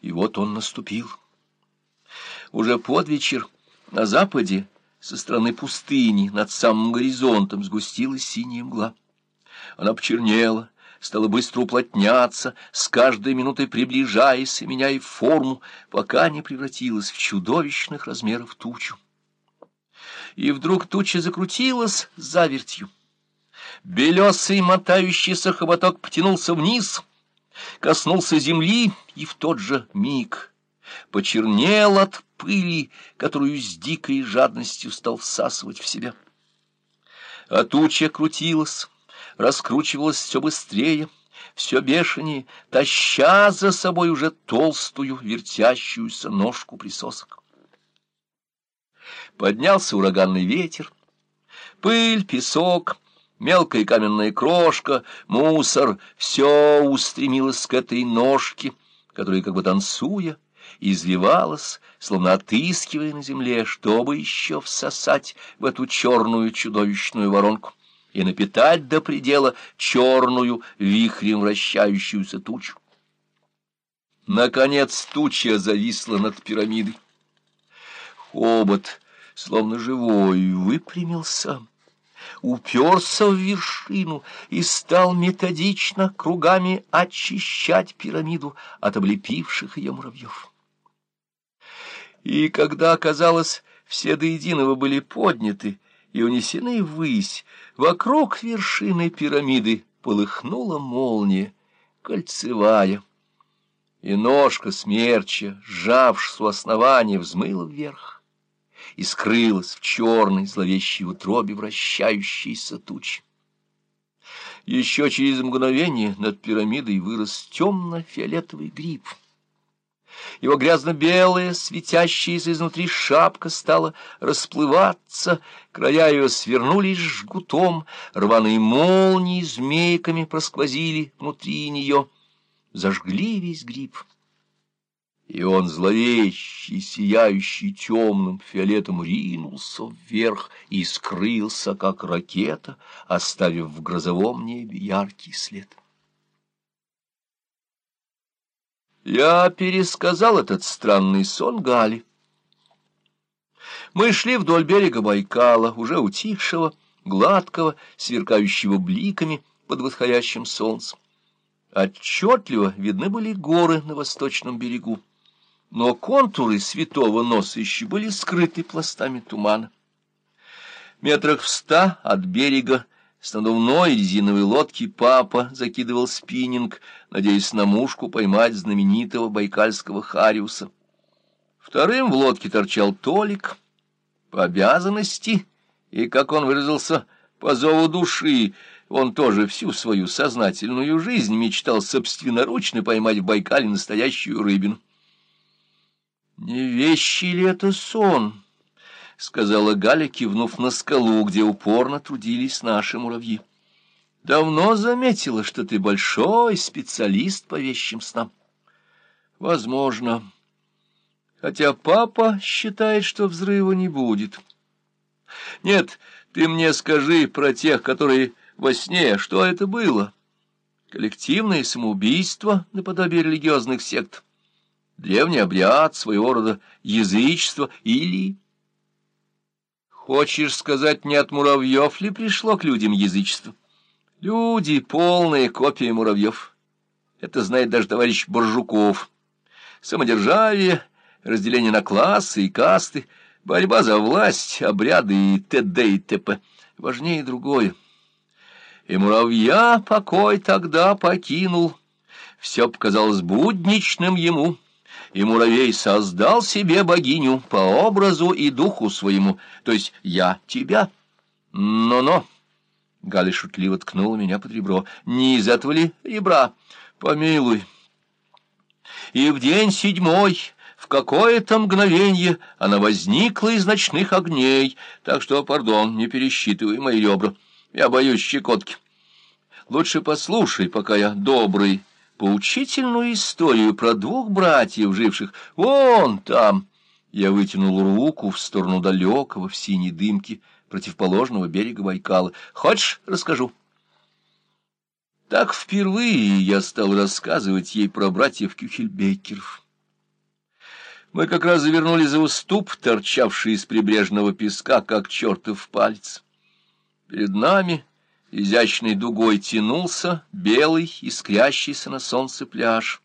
И вот он наступил. Уже под вечер на западе, со стороны пустыни, над самым горизонтом сгустилась синяя мгла. Она почернела, стала быстро уплотняться, с каждой минутой приближаясь и меняя форму, пока не превратилась в чудовищных размеров тучу. И вдруг туча закрутилась завертью. Белесый мотающийся хоботок потянулся вниз, коснулся земли, и в тот же миг почернел от пыли, которую с дикой жадностью стал всасывать в себя. А туча крутилась, раскручивалась все быстрее, все бешенее, таща за собой уже толстую вертящуюся ножку присосок. Поднялся ураганный ветер, пыль, песок, мелкая каменная крошка, мусор — все устремилось к этой ножке, которая, как бы танцуя, извивалась, словно отыскивая на земле, чтобы еще всосать в эту черную чудовищную воронку и напитать до предела черную, вихрем вращающуюся тучу. Наконец туча зависла над пирамидой. Хобот, словно живой, выпрямился, уперся в вершину и стал методично кругами очищать пирамиду от облепивших ее муравьев. И когда, казалось, все до единого были подняты и унесены ввысь, вокруг вершины пирамиды полыхнула молния, кольцевая, и ножка смерча, сжавшись у основания, взмыла вверх и скрылась в черной зловещей утробе вращающейся тучи. Еще через мгновение над пирамидой вырос темно-фиолетовый гриб — его грязно-белая, светящаяся изнутри шапка стала расплываться, края ее свернулись жгутом, рваные молнии змейками просквозили внутри нее, зажгли весь гриб. И он, зловещий, сияющий темным фиолетом, ринулся вверх и скрылся, как ракета, оставив в грозовом небе яркий след. Я пересказал этот странный сон Гали. Мы шли вдоль берега Байкала, уже утихшего, гладкого, сверкающего бликами под восходящим солнцем. Отчетливо видны были горы на восточном берегу, но контуры святого носа еще были скрыты пластами тумана. Метрах в ста от берега с надувной резиновой лодки папа закидывал спиннинг, надеясь на мушку поймать знаменитого байкальского хариуса. Вторым в лодке торчал Толик по обязанности, и, как он выразился, по зову души, он тоже всю свою сознательную жизнь мечтал собственноручно поймать в Байкале настоящую рыбину. Не вещи ли это сон? — сказала Галя, кивнув на скалу, где упорно трудились наши муравьи. — Давно заметила, что ты большой специалист по вещим снам. — Возможно. Хотя папа считает, что взрыва не будет. — Нет, ты мне скажи про тех, которые во сне, что это было? Коллективное самоубийство наподобие религиозных сект? Древний обряд, своего рода язычество или... Хочешь сказать, не от муравьев ли пришло к людям язычество? Люди — полные копии муравьев. Это знает даже товарищ Боржуков. Самодержавие, разделение на классы и касты, борьба за власть, обряды и т.д. и т.п. Важнее другое. И муравья покой тогда покинул. Все показалось будничным ему — и муравей создал себе богиню по образу и духу своему, то есть я тебя. Но-но, Галя шутливо ткнула меня под ребро, не из этого ли ребра? Помилуй. И в день седьмой... В какое-то мгновенье она возникла из ночных огней, так что, пардон, не пересчитывай мои ребра. Я боюсь щекотки. Лучше послушай, пока я добрый поучительную историю про двух братьев, живших вон там. Я вытянул руку в сторону далекого, в синей дымке, противоположного берега Байкала. Хочешь, расскажу? Так впервые я стал рассказывать ей про братьев Кюхельбекеров. Мы как раз завернули за уступ, торчавший из прибрежного песка, как чертов палец. Перед нами изящной дугой тянулся белый, искрящийся на солнце пляж.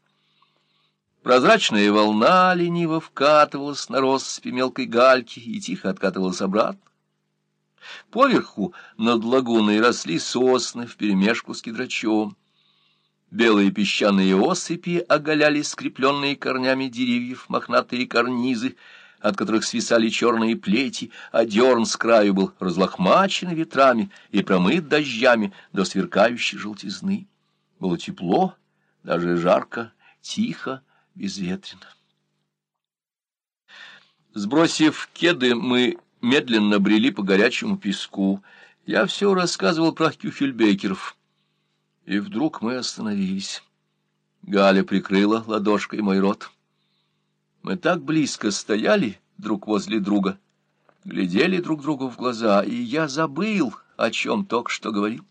Прозрачная волна лениво вкатывалась на россыпи мелкой гальки и тихо откатывалась обратно. Поверху над лагуной росли сосны вперемешку с кедрачом. Белые песчаные осыпи оголяли скрепленные корнями деревьев мохнатые карнизы, от которых свисали черные плети, а дерн с краю был разлохмачен ветрами и промыт дождями до сверкающей желтизны. Было тепло, даже жарко, тихо, безветренно. Сбросив кеды, мы медленно брели по горячему песку. Я все рассказывал про кюфельбекеров. И вдруг мы остановились. Галя прикрыла ладошкой мой рот. Мы так близко стояли друг возле друга, глядели друг другу в глаза, и я забыл, о чем только что говорил.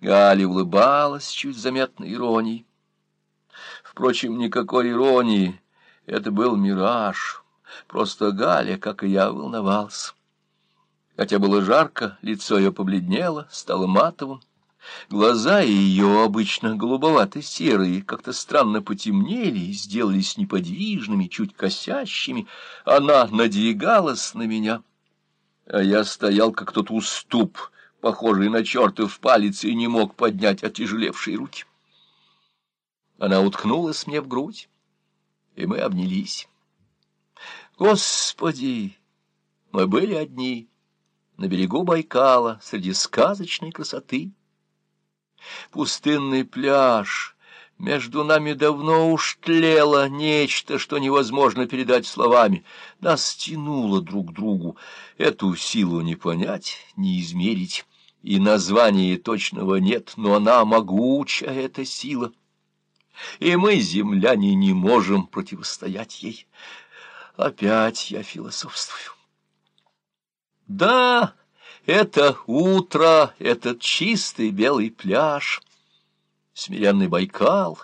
Галя улыбалась чуть заметной иронией. Впрочем, никакой иронии. Это был мираж. Просто Галя, как и я, волновался. Хотя было жарко, лицо ее побледнело, стало матовым. Глаза ее, обычно голубовато-серые, как-то странно потемнели и сделались неподвижными, чуть косящими. Она надвигалась на меня, а я стоял, как тот уступ, похожий на чертов палец, и не мог поднять отяжелевшие руки. Она уткнулась мне в грудь, и мы обнялись. Господи, мы были одни на берегу Байкала среди сказочной красоты. Пустынный пляж, между нами давно уж тлело нечто, что невозможно передать словами. Нас тянуло друг к другу. Эту силу не понять, не измерить. И названия точного нет, но она могуча, эта сила. И мы, земляне, не можем противостоять ей. Опять я философствую. Да, это утро, этот чистый белый пляж, смиренный Байкал,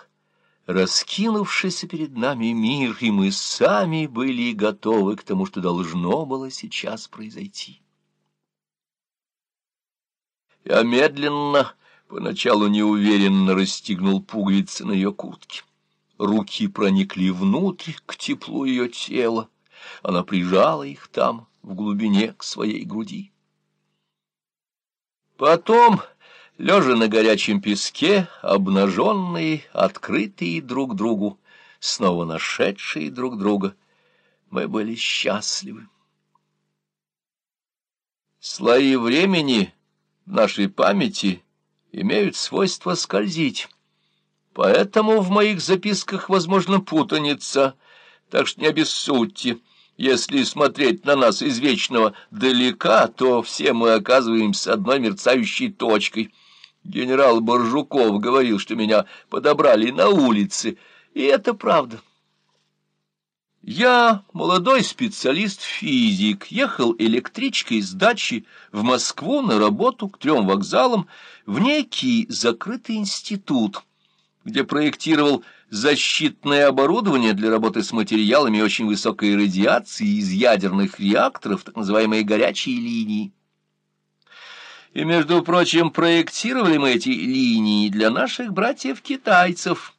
раскинувшийся перед нами мир, и мы сами были готовы к тому, что должно было сейчас произойти. Я медленно, поначалу неуверенно расстегнул пуговицы на ее куртке. Руки проникли внутрь, к теплу ее тела. Она прижала их там, в глубине, к своей груди. Потом, лежа на горячем песке, обнаженные, открытые друг другу, снова нашедшие друг друга, мы были счастливы. Слои времени в нашей памяти имеют свойство скользить, поэтому в моих записках возможно путаница, так что не обессудьте. Если смотреть на нас из вечного далека, то все мы оказываемся одной мерцающей точкой. Генерал Боржуков говорил, что меня подобрали на улице, и это правда. Я, молодой специалист-физик, ехал электричкой с дачи в Москву на работу к трем вокзалам в некий закрытый институт, где проектировал защитное оборудование для работы с материалами очень высокой радиации из ядерных реакторов, так называемые горячие линии. И, между прочим, проектировали мы эти линии для наших братьев-китайцев.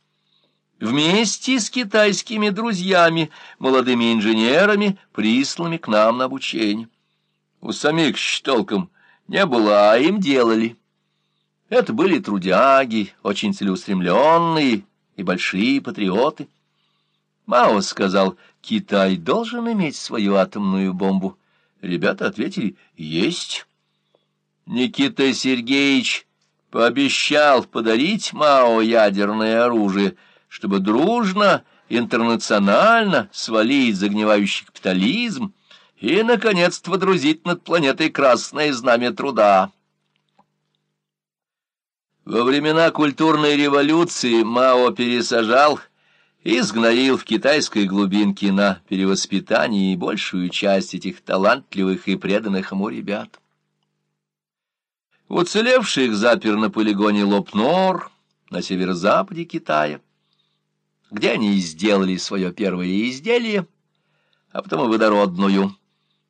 Вместе с китайскими друзьями, молодыми инженерами, присланными к нам на обучение. У самих толком не было, а им делали. Это были трудяги, очень целеустремленные, и большие патриоты. Мао сказал, Китай должен иметь свою атомную бомбу. Ребята ответили, есть. Никита Сергеевич пообещал подарить Мао ядерное оружие, чтобы дружно, интернационально свалить загнивающий капитализм и, наконец-то, водрузить над планетой красное знамя труда. Во времена культурной революции Мао пересажал и сгноил в китайской глубинке на перевоспитании большую часть этих талантливых и преданных ему ребят. Уцелевших запер на полигоне Лопнор на северо-западе Китая, где они сделали свое первое изделие а потом и водородную.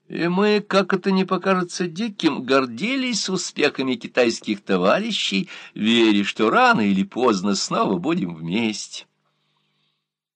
И мы, как это не покажется диким, гордились успехами китайских товарищей, веря, что рано или поздно снова будем вместе.